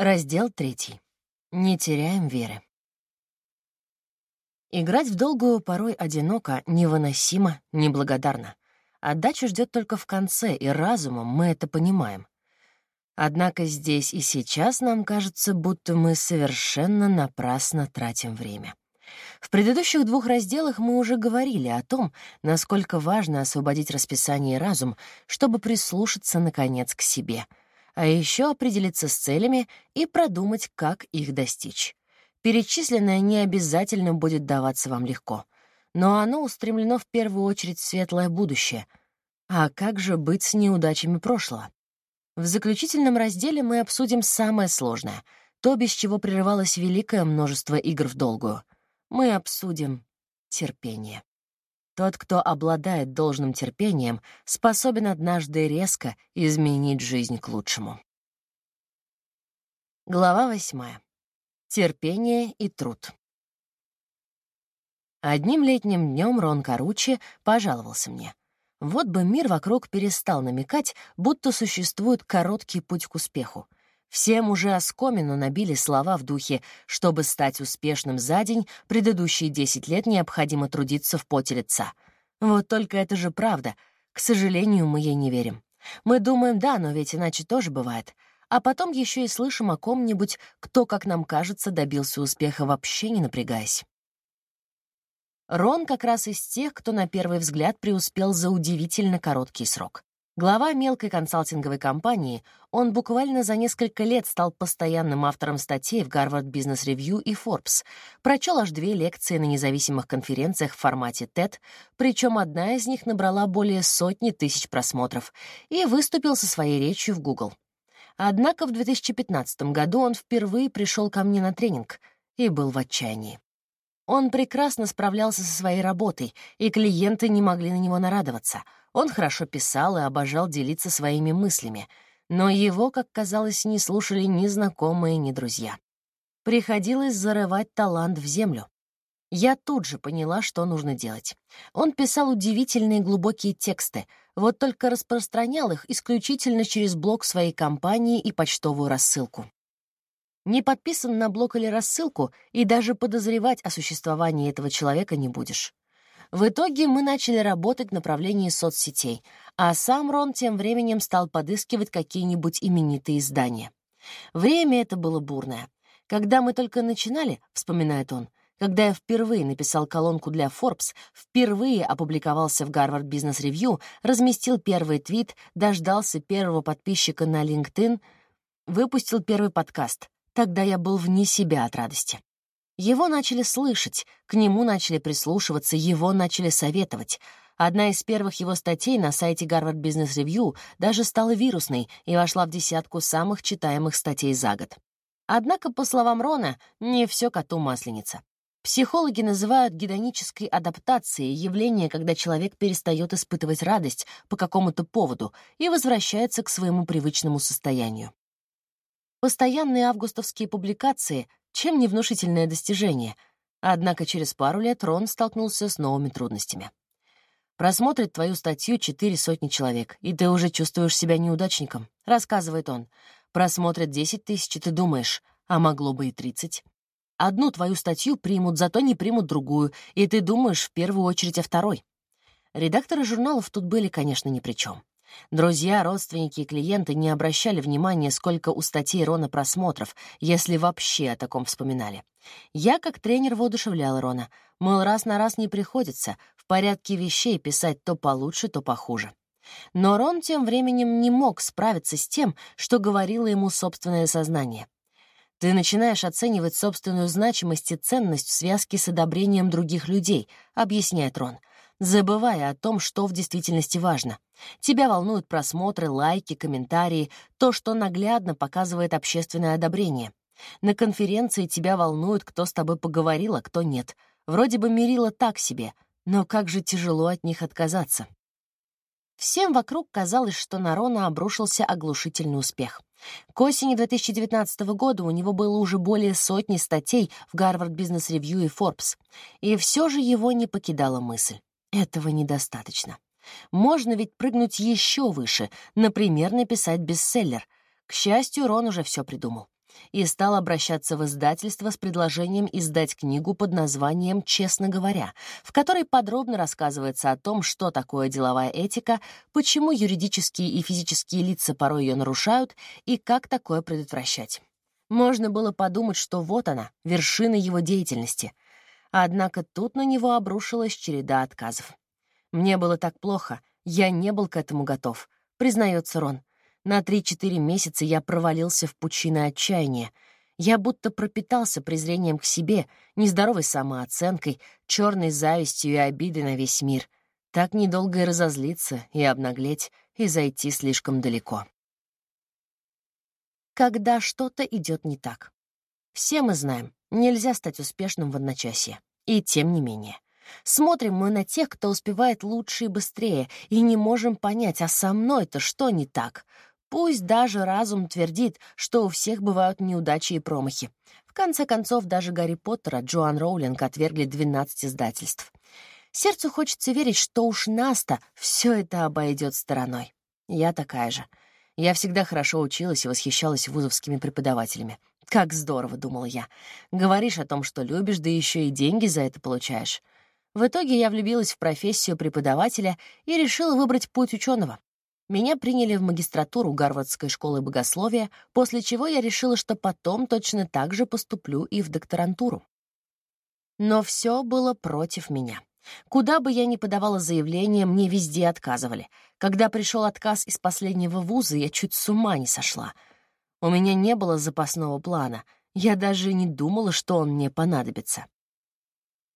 Раздел третий. Не теряем веры. Играть в долгую порой одиноко, невыносимо, неблагодарно. Отдача ждет только в конце, и разумом мы это понимаем. Однако здесь и сейчас нам кажется, будто мы совершенно напрасно тратим время. В предыдущих двух разделах мы уже говорили о том, насколько важно освободить расписание и разум, чтобы прислушаться, наконец, к себе, а еще определиться с целями и продумать, как их достичь. Перечисленное не обязательно будет даваться вам легко, но оно устремлено в первую очередь в светлое будущее. А как же быть с неудачами прошлого? В заключительном разделе мы обсудим самое сложное, то, без чего прерывалось великое множество игр в долгую — мы обсудим терпение. Тот, кто обладает должным терпением, способен однажды резко изменить жизнь к лучшему. Глава восьмая. Терпение и труд. Одним летним днем Рон Каручи пожаловался мне. Вот бы мир вокруг перестал намекать, будто существует короткий путь к успеху — Всем уже оскомину набили слова в духе «Чтобы стать успешным за день, предыдущие 10 лет необходимо трудиться в поте лица». Вот только это же правда. К сожалению, мы ей не верим. Мы думаем, да, но ведь иначе тоже бывает. А потом еще и слышим о ком-нибудь, кто, как нам кажется, добился успеха вообще не напрягаясь. Рон как раз из тех, кто на первый взгляд преуспел за удивительно короткий срок. Глава мелкой консалтинговой компании, он буквально за несколько лет стал постоянным автором статей в Harvard Business Review и Forbes, прочел аж две лекции на независимых конференциях в формате TED, причем одна из них набрала более сотни тысяч просмотров, и выступил со своей речью в Google. Однако в 2015 году он впервые пришел ко мне на тренинг и был в отчаянии. Он прекрасно справлялся со своей работой, и клиенты не могли на него нарадоваться — он хорошо писал и обожал делиться своими мыслями, но его, как казалось, не слушали ни знакомые, ни друзья. Приходилось зарывать талант в землю. Я тут же поняла, что нужно делать. Он писал удивительные глубокие тексты, вот только распространял их исключительно через блог своей компании и почтовую рассылку. Не подписан на блог или рассылку, и даже подозревать о существовании этого человека не будешь. В итоге мы начали работать в направлении соцсетей, а сам Рон тем временем стал подыскивать какие-нибудь именитые издания. Время это было бурное. Когда мы только начинали, вспоминает он, когда я впервые написал колонку для Forbes, впервые опубликовался в Harvard Business Review, разместил первый твит, дождался первого подписчика на LinkedIn, выпустил первый подкаст. Тогда я был вне себя от радости. Его начали слышать, к нему начали прислушиваться, его начали советовать. Одна из первых его статей на сайте Harvard Business Review даже стала вирусной и вошла в десятку самых читаемых статей за год. Однако, по словам Рона, не все коту масленица. Психологи называют гедонической адаптацией явление, когда человек перестает испытывать радость по какому-то поводу и возвращается к своему привычному состоянию. Постоянные августовские публикации чем не внушительное достижение? Однако через пару лет Рон столкнулся с новыми трудностями. «Просмотрит твою статью четыре сотни человек, и ты уже чувствуешь себя неудачником», — рассказывает он. «Просмотрят десять тысяч, и ты думаешь, а могло бы и тридцать. Одну твою статью примут, зато не примут другую, и ты думаешь в первую очередь о второй». Редакторы журналов тут были, конечно, ни при чем. Друзья, родственники и клиенты не обращали внимания, сколько у статей Рона просмотров, если вообще о таком вспоминали. Я, как тренер, воодушевляла Рона. Мол, раз на раз не приходится, в порядке вещей писать то получше, то похуже. Но Рон тем временем не мог справиться с тем, что говорило ему собственное сознание. Ты начинаешь оценивать собственную значимость и ценность в связке с одобрением других людей, объясняет Рон забывая о том, что в действительности важно. Тебя волнуют просмотры, лайки, комментарии, то, что наглядно показывает общественное одобрение. На конференции тебя волнует, кто с тобой поговорил, а кто нет. Вроде бы мерило так себе, но как же тяжело от них отказаться. Всем вокруг казалось, что на Рона обрушился оглушительный успех. К осени 2019 года у него было уже более сотни статей в Harvard Business Review и Forbes. И все же его не покидала мысль. Этого недостаточно. Можно ведь прыгнуть еще выше, например, написать бестселлер. К счастью, Рон уже все придумал. и стал обращаться в издательство с предложением издать книгу под названием «Честно говоря», в которой подробно рассказывается о том, что такое деловая этика, почему юридические и физические лица порой ее нарушают и как такое предотвращать. Можно было подумать, что вот она, вершина его деятельности. Однако тут на него обрушилась череда отказов. «Мне было так плохо, я не был к этому готов», — признается Рон. На 3-4 месяца я провалился в пучины отчаяния. Я будто пропитался презрением к себе, нездоровой самооценкой, черной завистью и обидой на весь мир. Так недолго и разозлиться, и обнаглеть, и зайти слишком далеко. Когда что-то идет не так. Все мы знаем, нельзя стать успешным в одночасье. И тем не менее. Смотрим мы на тех, кто успевает лучше и быстрее, и не можем понять, а со мной-то что не так? Пусть даже разум твердит, что у всех бывают неудачи и промахи. В конце концов, даже Гарри Поттера Джоан Роулинг отвергли 12 издательств. Сердцу хочется верить, что уж нас-то все это обойдет стороной. Я такая же. Я всегда хорошо училась и восхищалась вузовскими преподавателями. Как здорово, думала я. Говоришь о том, что любишь, да еще и деньги за это получаешь. В итоге я влюбилась в профессию преподавателя и решила выбрать путь ученого. Меня приняли в магистратуру Гарвардской школы богословия, после чего я решила, что потом точно так же поступлю и в докторантуру. Но все было против меня. Куда бы я ни подавала заявление, мне везде отказывали. Когда пришел отказ из последнего вуза, я чуть с ума не сошла. У меня не было запасного плана. Я даже не думала, что он мне понадобится.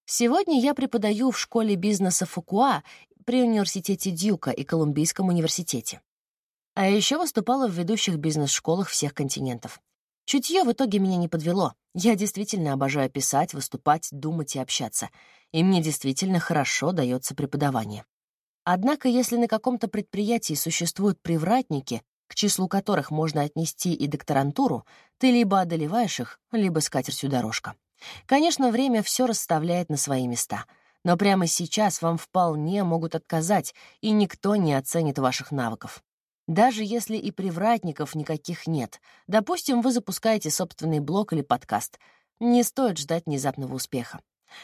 Сегодня я преподаю в школе бизнеса Фукуа при университете Дьюка и Колумбийском университете. А еще выступала в ведущих бизнес-школах всех континентов. Чутье в итоге меня не подвело. Я действительно обожаю писать, выступать, думать и общаться. И мне действительно хорошо дается преподавание. Однако, если на каком-то предприятии существуют привратники, к числу которых можно отнести и докторантуру, ты либо одолеваешь их, либо скатертью дорожка. Конечно, время все расставляет на свои места — но прямо сейчас вам вполне могут отказать, и никто не оценит ваших навыков. Даже если и привратников никаких нет, допустим, вы запускаете собственный блог или подкаст, не стоит ждать внезапного успеха.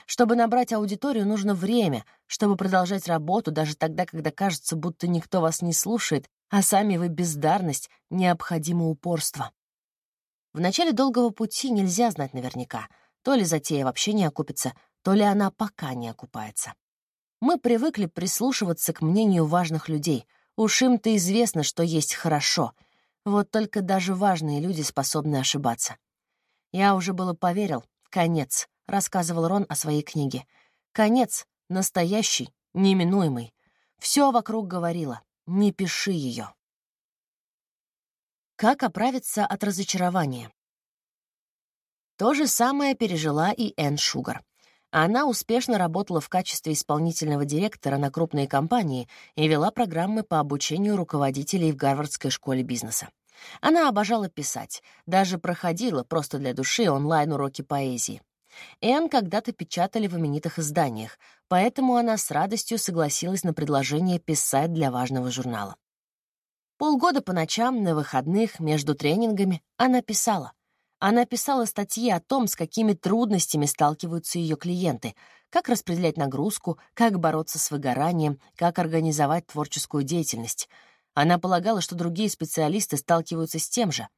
Чтобы набрать аудиторию, нужно время, чтобы продолжать работу даже тогда, когда кажется, будто никто вас не слушает, а сами вы бездарность, необходимо упорство. В начале долгого пути нельзя знать наверняка, то ли затея вообще не окупится, то ли она пока не окупается. Мы привыкли прислушиваться к мнению важных людей. Уж им-то известно, что есть хорошо. Вот только даже важные люди способны ошибаться. Я уже было поверил. Конец, — рассказывал Рон о своей книге. Конец, настоящий, неминуемый. Все вокруг говорило. Не пиши ее. Как оправиться от разочарования? То же самое пережила и Энн Шугар. Она успешно работала в качестве исполнительного директора на крупные компании и вела программы по обучению руководителей в Гарвардской школе бизнеса. Она обожала писать, даже проходила просто для души онлайн-уроки поэзии. Энн когда-то печатали в именитых изданиях, поэтому она с радостью согласилась на предложение писать для важного журнала. Полгода по ночам, на выходных, между тренингами она писала. Она писала статьи о том, с какими трудностями сталкиваются ее клиенты, как распределять нагрузку, как бороться с выгоранием, как организовать творческую деятельность. Она полагала, что другие специалисты сталкиваются с тем же.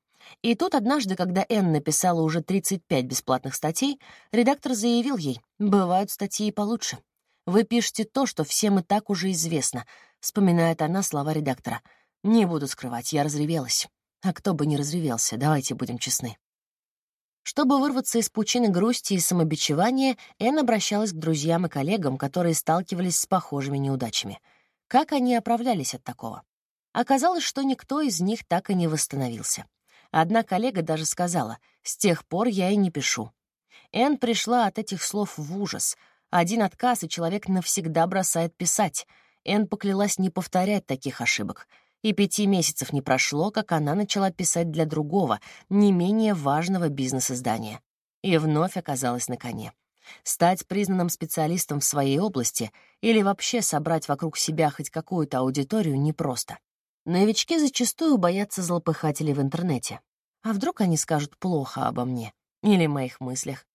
И тут однажды, когда Энн написала уже 35 бесплатных статей, редактор заявил ей, «Бывают статьи и получше. Вы пишете то, что всем и так уже известно», — вспоминает она слова редактора. «Не буду скрывать, я разревелась». А кто бы не разревелся, давайте будем честны. Чтобы вырваться из пучины грусти и самобичевания, Энн обращалась к друзьям и коллегам, которые сталкивались с похожими неудачами. Как они оправлялись от такого? Оказалось, что никто из них так и не восстановился. Одна коллега даже сказала, «С тех пор я и не пишу». Энн пришла от этих слов в ужас. Один отказ, и человек навсегда бросает писать. Энн поклялась не повторять таких ошибок — и пяти месяцев не прошло, как она начала писать для другого, не менее важного бизнес-издания. И вновь оказалась на коне. Стать признанным специалистом в своей области или вообще собрать вокруг себя хоть какую-то аудиторию непросто. Новички зачастую боятся злопыхателей в интернете. А вдруг они скажут плохо обо мне или моих мыслях?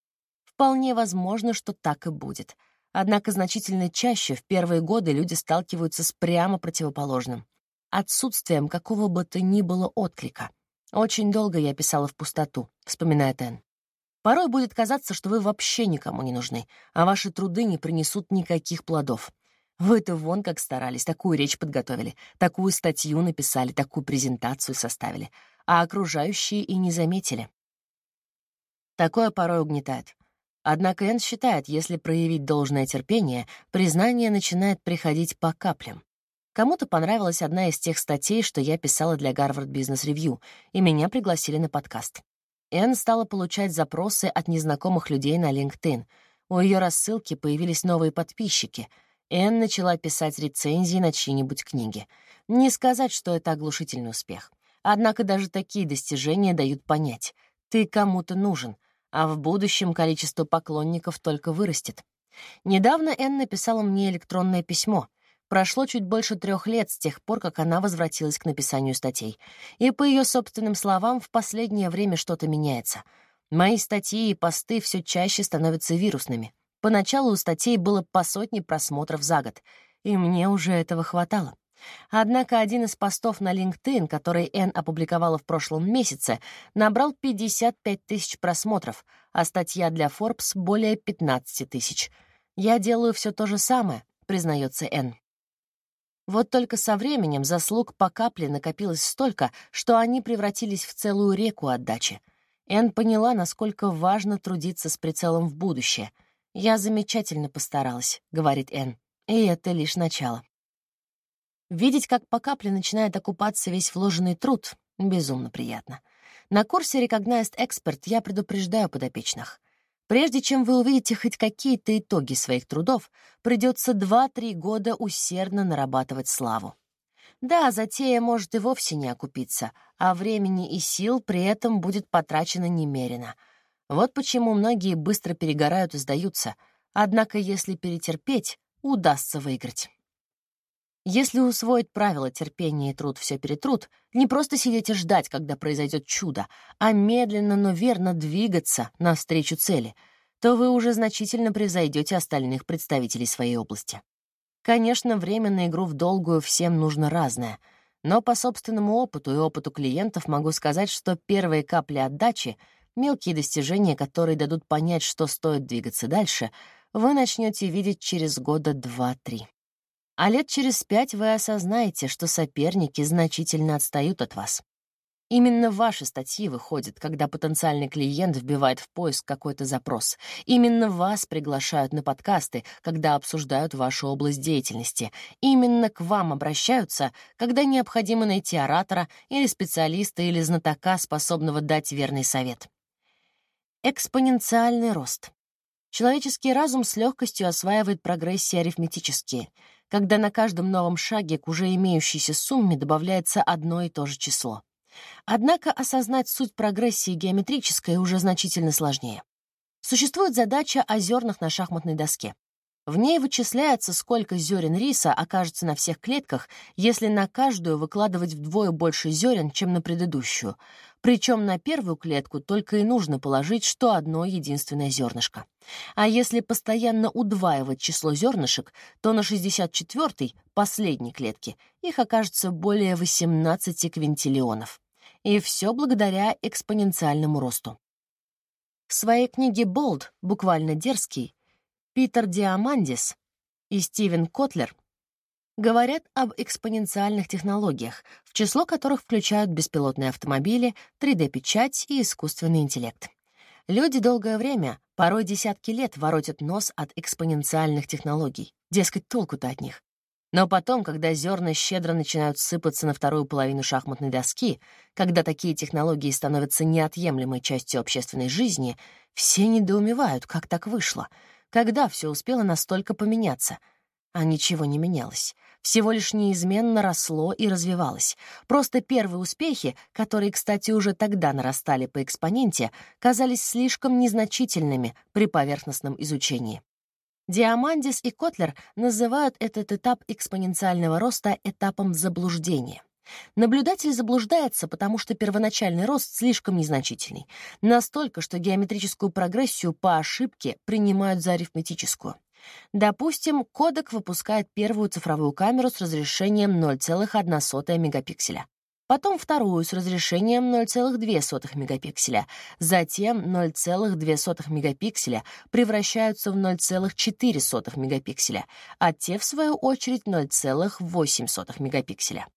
Вполне возможно, что так и будет. Однако значительно чаще в первые годы люди сталкиваются с прямо противоположным — отсутствием какого бы то ни было отклика. «Очень долго я писала в пустоту», — вспоминает Энн. «Порой будет казаться, что вы вообще никому не нужны, а ваши труды не принесут никаких плодов. Вы-то вон как старались, такую речь подготовили, такую статью написали, такую презентацию составили, а окружающие и не заметили. Такое порой угнетает. Однако Энн считает, если проявить должное терпение, признание начинает приходить по каплям. Кому-то понравилась одна из тех статей, что я писала для Гарвард Бизнес Ревью, и меня пригласили на подкаст. Энн стала получать запросы от незнакомых людей на LinkedIn. У ее рассылки появились новые подписчики — Энн начала писать рецензии на чьи-нибудь книги. Не сказать, что это оглушительный успех. Однако даже такие достижения дают понять — ты кому-то нужен, а в будущем количество поклонников только вырастет. Недавно Энн написала мне электронное письмо. Прошло чуть больше трех лет с тех пор, как она возвратилась к написанию статей. И, по ее собственным словам, в последнее время что-то меняется. Мои статьи и посты все чаще становятся вирусными. Поначалу у статей было по сотне просмотров за год, и мне уже этого хватало. Однако один из постов на LinkedIn, который Энн опубликовала в прошлом месяце, набрал 55 тысяч просмотров, а статья для Forbes — более 15 тысяч. «Я делаю все то же самое», — признается Энн. Вот только со временем заслуг по капле накопилось столько, что они превратились в целую реку отдачи. Энн поняла, насколько важно трудиться с прицелом в будущее — «Я замечательно постаралась», — говорит Энн, — «и это лишь начало». Видеть, как по капле начинает окупаться весь вложенный труд, безумно приятно. На курсе Recognized Expert я предупреждаю подопечных. Прежде чем вы увидите хоть какие-то итоги своих трудов, придется 2-3 года усердно нарабатывать славу. Да, затея может и вовсе не окупиться, а времени и сил при этом будет потрачено немерено — вот почему многие быстро перегорают и сдаются, однако если перетерпеть, удастся выиграть. Если усвоить правила терпения и труд все перетрут, не просто сидеть и ждать, когда произойдет чудо, а медленно, но верно двигаться навстречу цели, то вы уже значительно превзойдете остальных представителей своей области. Конечно, время на игру в долгую всем нужно разное, но по собственному опыту и опыту клиентов могу сказать, что первые капли отдачи — Мелкие достижения, которые дадут понять, что стоит двигаться дальше, вы начнете видеть через года два-три. А лет через пять вы осознаете, что соперники значительно отстают от вас. Именно ваши статьи выходят, когда потенциальный клиент вбивает в поиск какой-то запрос. Именно вас приглашают на подкасты, когда обсуждают вашу область деятельности. Именно к вам обращаются, когда необходимо найти оратора или специалиста или знатока, способного дать верный совет. Экспоненциальный рост. Человеческий разум с легкостью осваивает прогрессии арифметические, когда на каждом новом шаге к уже имеющейся сумме добавляется одно и то же число. Однако осознать суть прогрессии геометрической уже значительно сложнее. Существует задача о зернах на шахматной доске. В ней вычисляется, сколько зерен риса окажется на всех клетках, если на каждую выкладывать вдвое больше зерен, чем на предыдущую. Причем на первую клетку только и нужно положить, что одно единственное зернышко. А если постоянно удваивать число зернышек, то на 64-й, последней клетке, их окажется более 18 квинтиллионов. И все благодаря экспоненциальному росту. В своей книге «Болд», буквально «дерзкий», Питер Диамандис и Стивен Котлер говорят об экспоненциальных технологиях, в число которых включают беспилотные автомобили, 3D-печать и искусственный интеллект. Люди долгое время, порой десятки лет, воротят нос от экспоненциальных технологий. Дескать, толку-то от них. Но потом, когда зерна щедро начинают сыпаться на вторую половину шахматной доски, когда такие технологии становятся неотъемлемой частью общественной жизни, все недоумевают, как так вышло — когда все успело настолько поменяться? А ничего не менялось. Всего лишь неизменно росло и развивалось. Просто первые успехи, которые, кстати, уже тогда нарастали по экспоненте, казались слишком незначительными при поверхностном изучении. Диамандис и Котлер называют этот этап экспоненциального роста этапом заблуждения. Наблюдатель заблуждается, потому что первоначальный рост слишком незначительный. Настолько, что геометрическую прогрессию по ошибке принимают за арифметическую. Допустим, кодек выпускает первую цифровую камеру с разрешением 0,1 мегапикселя. Потом вторую с разрешением 0,2 мегапикселя. Затем 0,2 мегапикселя превращаются в 0,4 мегапикселя, а те, в свою очередь, 0,8 мегапикселя.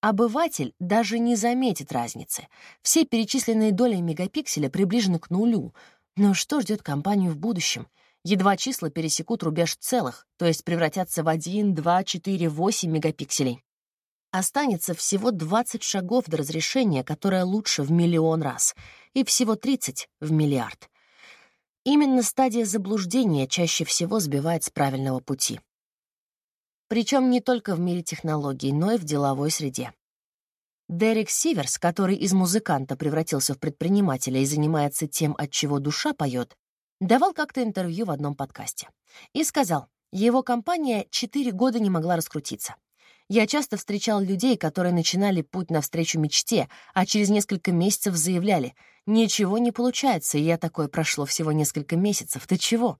Обыватель даже не заметит разницы. Все перечисленные доли мегапикселя приближены к нулю. Но что ждет компанию в будущем? Едва числа пересекут рубеж целых, то есть превратятся в 1, 2, 4, 8 мегапикселей. Останется всего 20 шагов до разрешения, которое лучше в миллион раз, и всего 30 в миллиард. Именно стадия заблуждения чаще всего сбивает с правильного пути. Причем не только в мире технологий, но и в деловой среде. Дерек Сиверс, который из музыканта превратился в предпринимателя и занимается тем, от чего душа поет, давал как-то интервью в одном подкасте. И сказал, его компания четыре года не могла раскрутиться. Я часто встречал людей, которые начинали путь навстречу мечте, а через несколько месяцев заявляли, «Ничего не получается, я такое прошло всего несколько месяцев. Ты чего?»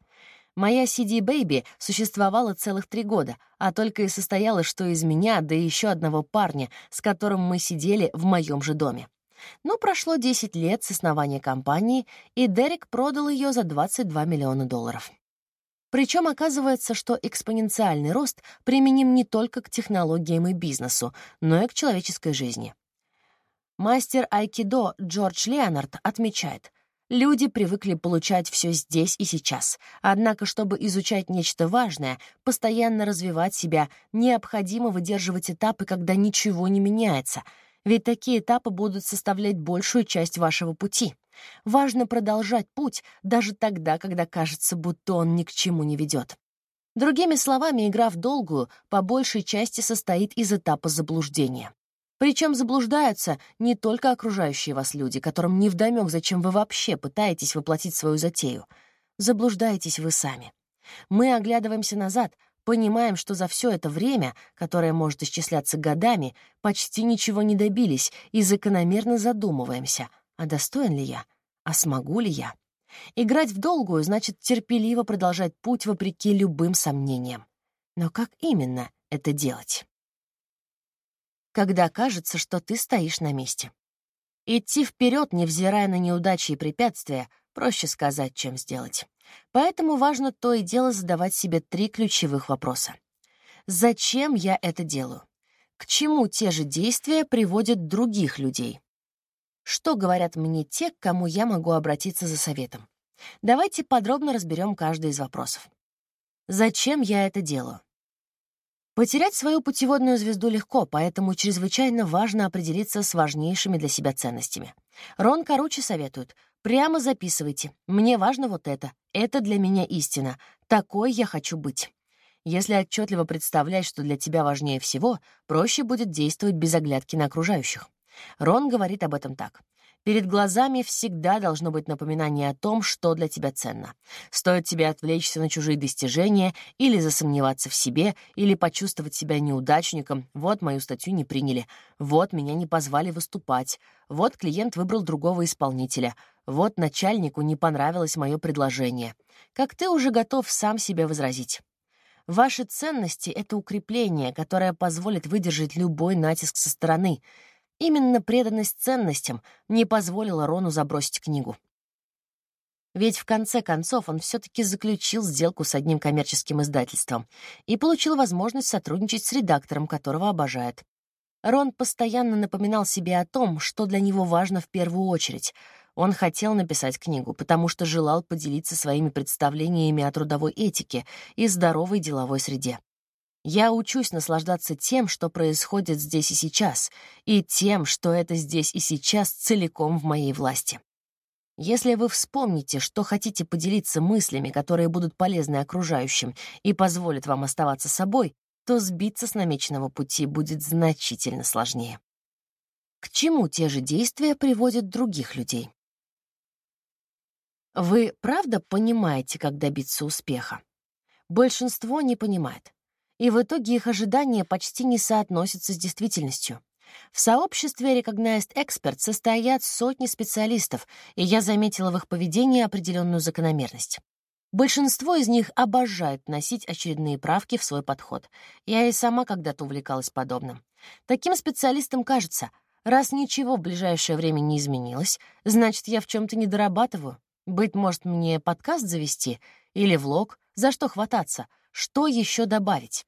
Моя CD Baby существовала целых три года, а только и состояла, что из меня, да еще одного парня, с которым мы сидели в моем же доме. Но прошло 10 лет с основания компании, и Дерек продал ее за 22 миллиона долларов. Причем оказывается, что экспоненциальный рост применим не только к технологиям и бизнесу, но и к человеческой жизни. Мастер айкидо Джордж Леонард отмечает, Люди привыкли получать все здесь и сейчас. Однако, чтобы изучать нечто важное, постоянно развивать себя, необходимо выдерживать этапы, когда ничего не меняется. Ведь такие этапы будут составлять большую часть вашего пути. Важно продолжать путь даже тогда, когда кажется, будто он ни к чему не ведет. Другими словами, игра в долгую по большей части состоит из этапа заблуждения. Причем заблуждаются не только окружающие вас люди, которым невдомёк, зачем вы вообще пытаетесь воплотить свою затею. Заблуждаетесь вы сами. Мы оглядываемся назад, понимаем, что за все это время, которое может исчисляться годами, почти ничего не добились и закономерно задумываемся, а достоин ли я, а смогу ли я. Играть в долгую значит терпеливо продолжать путь вопреки любым сомнениям. Но как именно это делать? когда кажется, что ты стоишь на месте. Идти вперед, невзирая на неудачи и препятствия, проще сказать, чем сделать. Поэтому важно то и дело задавать себе три ключевых вопроса. Зачем я это делаю? К чему те же действия приводят других людей? Что говорят мне те, к кому я могу обратиться за советом? Давайте подробно разберем каждый из вопросов. Зачем я это делаю? Потерять свою путеводную звезду легко, поэтому чрезвычайно важно определиться с важнейшими для себя ценностями. Рон Каручи советует, прямо записывайте. Мне важно вот это. Это для меня истина. Такой я хочу быть. Если отчетливо представлять, что для тебя важнее всего, проще будет действовать без оглядки на окружающих. Рон говорит об этом так. Перед глазами всегда должно быть напоминание о том, что для тебя ценно. Стоит тебе отвлечься на чужие достижения или засомневаться в себе, или почувствовать себя неудачником. Вот мою статью не приняли. Вот меня не позвали выступать. Вот клиент выбрал другого исполнителя. Вот начальнику не понравилось мое предложение. Как ты уже готов сам себе возразить. Ваши ценности — это укрепление, которое позволит выдержать любой натиск со стороны — Именно преданность ценностям не позволила Рону забросить книгу. Ведь в конце концов он все-таки заключил сделку с одним коммерческим издательством и получил возможность сотрудничать с редактором, которого обожает. Рон постоянно напоминал себе о том, что для него важно в первую очередь. Он хотел написать книгу, потому что желал поделиться своими представлениями о трудовой этике и здоровой деловой среде. Я учусь наслаждаться тем, что происходит здесь и сейчас, и тем, что это здесь и сейчас целиком в моей власти. Если вы вспомните, что хотите поделиться мыслями, которые будут полезны окружающим и позволят вам оставаться собой, то сбиться с намеченного пути будет значительно сложнее. К чему те же действия приводят других людей? Вы правда понимаете, как добиться успеха? Большинство не понимает и в итоге их ожидания почти не соотносятся с действительностью. В сообществе Recognized Expert состоят сотни специалистов, и я заметила в их поведении определенную закономерность. Большинство из них обожают носить очередные правки в свой подход. Я и сама когда-то увлекалась подобным. Таким специалистам кажется, раз ничего в ближайшее время не изменилось, значит, я в чем-то не дорабатываю. Быть может, мне подкаст завести или влог, за что хвататься, что еще добавить.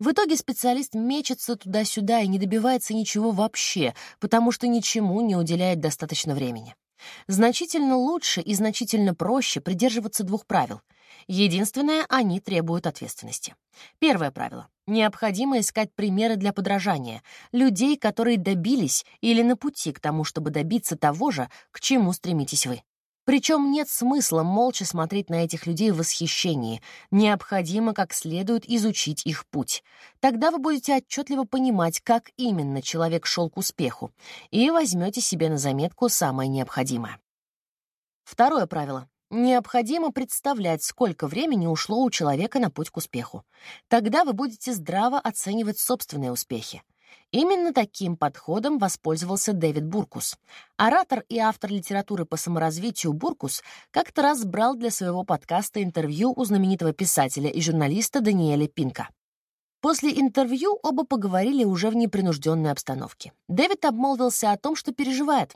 В итоге специалист мечется туда-сюда и не добивается ничего вообще, потому что ничему не уделяет достаточно времени. Значительно лучше и значительно проще придерживаться двух правил. Единственное, они требуют ответственности. Первое правило. Необходимо искать примеры для подражания, людей, которые добились или на пути к тому, чтобы добиться того же, к чему стремитесь вы. Причем нет смысла молча смотреть на этих людей в восхищении. Необходимо как следует изучить их путь. Тогда вы будете отчетливо понимать, как именно человек шел к успеху, и возьмете себе на заметку самое необходимое. Второе правило. Необходимо представлять, сколько времени ушло у человека на путь к успеху. Тогда вы будете здраво оценивать собственные успехи. Именно таким подходом воспользовался Дэвид Буркус. Оратор и автор литературы по саморазвитию Буркус как-то раз брал для своего подкаста интервью у знаменитого писателя и журналиста Даниэля Пинка. После интервью оба поговорили уже в непринужденной обстановке. Дэвид обмолвился о том, что переживает.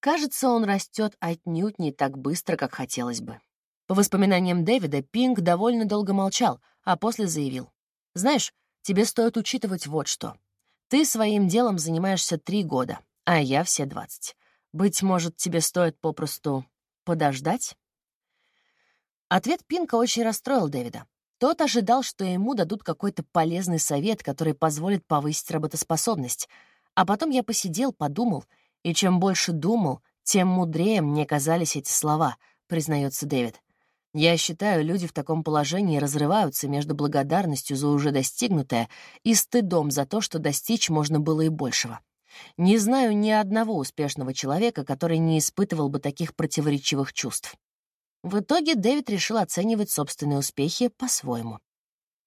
Кажется, он растет отнюдь не так быстро, как хотелось бы. По воспоминаниям Дэвида, Пинк довольно долго молчал, а после заявил. «Знаешь, тебе стоит учитывать вот что. Ты своим делом занимаешься три года, а я все двадцать. Быть может, тебе стоит попросту подождать?» Ответ Пинка очень расстроил Дэвида. Тот ожидал, что ему дадут какой-то полезный совет, который позволит повысить работоспособность. А потом я посидел, подумал, и чем больше думал, тем мудрее мне казались эти слова, признается Дэвид. Я считаю, люди в таком положении разрываются между благодарностью за уже достигнутое и стыдом за то, что достичь можно было и большего. Не знаю ни одного успешного человека, который не испытывал бы таких противоречивых чувств. В итоге Дэвид решил оценивать собственные успехи по-своему.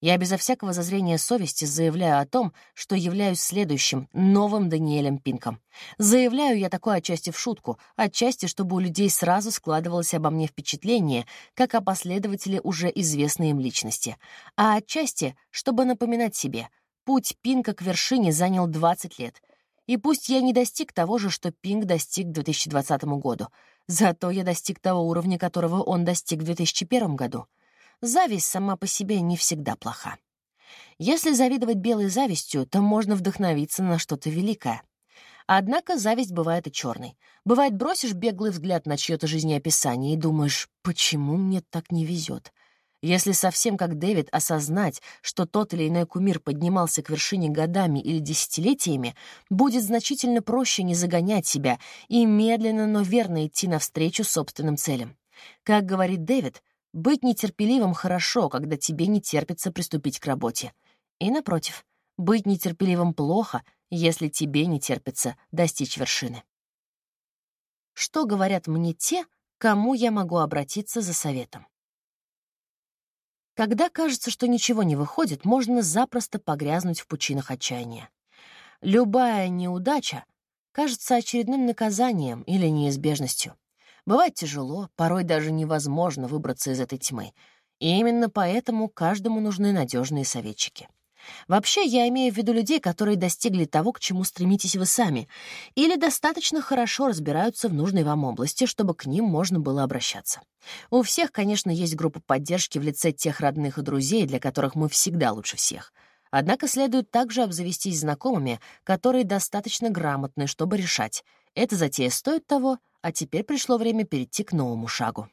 Я безо всякого зазрения совести заявляю о том, что являюсь следующим, новым Даниэлем Пинком. Заявляю я такое отчасти в шутку, отчасти, чтобы у людей сразу складывалось обо мне впечатление, как о последователе уже известной им личности, а отчасти, чтобы напоминать себе, путь Пинка к вершине занял 20 лет. И пусть я не достиг того же, что Пинк достиг к 2020 году, зато я достиг того уровня, которого он достиг в 2001 году — зависть сама по себе не всегда плоха. Если завидовать белой завистью, то можно вдохновиться на что-то великое. Однако зависть бывает и черной. Бывает, бросишь беглый взгляд на чье-то жизнеописание и думаешь, почему мне так не везет? Если совсем как Дэвид осознать, что тот или иной кумир поднимался к вершине годами или десятилетиями, будет значительно проще не загонять себя и медленно, но верно идти навстречу собственным целям. Как говорит Дэвид, быть нетерпеливым хорошо, когда тебе не терпится приступить к работе. И напротив, быть нетерпеливым плохо, если тебе не терпится достичь вершины. Что говорят мне те, кому я могу обратиться за советом? Когда кажется, что ничего не выходит, можно запросто погрязнуть в пучинах отчаяния. Любая неудача кажется очередным наказанием или неизбежностью. Бывает тяжело, порой даже невозможно выбраться из этой тьмы. И именно поэтому каждому нужны надежные советчики. Вообще, я имею в виду людей, которые достигли того, к чему стремитесь вы сами, или достаточно хорошо разбираются в нужной вам области, чтобы к ним можно было обращаться. У всех, конечно, есть группа поддержки в лице тех родных и друзей, для которых мы всегда лучше всех. Однако следует также обзавестись знакомыми, которые достаточно грамотны, чтобы решать, эта затея стоит того а теперь пришло время перейти к новому шагу.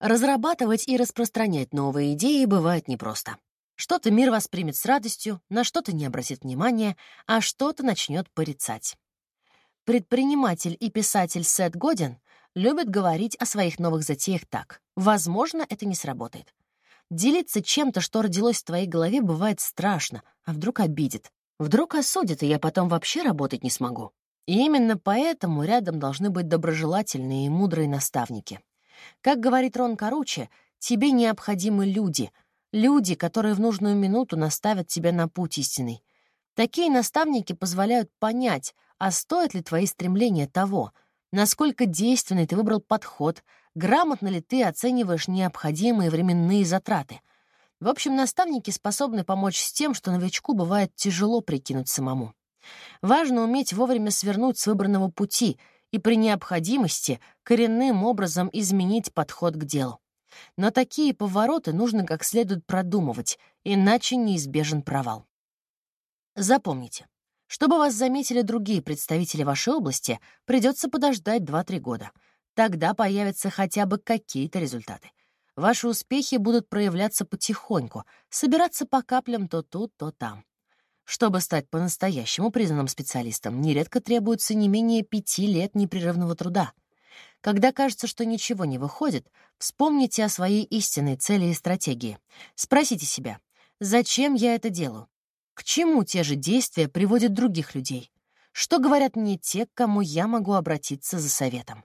Разрабатывать и распространять новые идеи бывает непросто. Что-то мир воспримет с радостью, на что-то не обратит внимания, а что-то начнет порицать. Предприниматель и писатель Сет Годин любит говорить о своих новых затеях так. Возможно, это не сработает. Делиться чем-то, что родилось в твоей голове, бывает страшно, а вдруг обидит. Вдруг осудит, и я потом вообще работать не смогу. И именно поэтому рядом должны быть доброжелательные и мудрые наставники. Как говорит Рон Каруче, тебе необходимы люди, люди, которые в нужную минуту наставят тебя на путь истинный. Такие наставники позволяют понять, а стоят ли твои стремления того, насколько действенный ты выбрал подход, грамотно ли ты оцениваешь необходимые временные затраты. В общем, наставники способны помочь с тем, что новичку бывает тяжело прикинуть самому. Важно уметь вовремя свернуть с выбранного пути и при необходимости коренным образом изменить подход к делу. Но такие повороты нужно как следует продумывать, иначе неизбежен провал. Запомните, чтобы вас заметили другие представители вашей области, придется подождать 2-3 года. Тогда появятся хотя бы какие-то результаты. Ваши успехи будут проявляться потихоньку, собираться по каплям то тут, то там. Чтобы стать по-настоящему признанным специалистом, нередко требуется не менее пяти лет непрерывного труда. Когда кажется, что ничего не выходит, вспомните о своей истинной цели и стратегии. Спросите себя, зачем я это делаю? К чему те же действия приводят других людей? Что говорят мне те, к кому я могу обратиться за советом?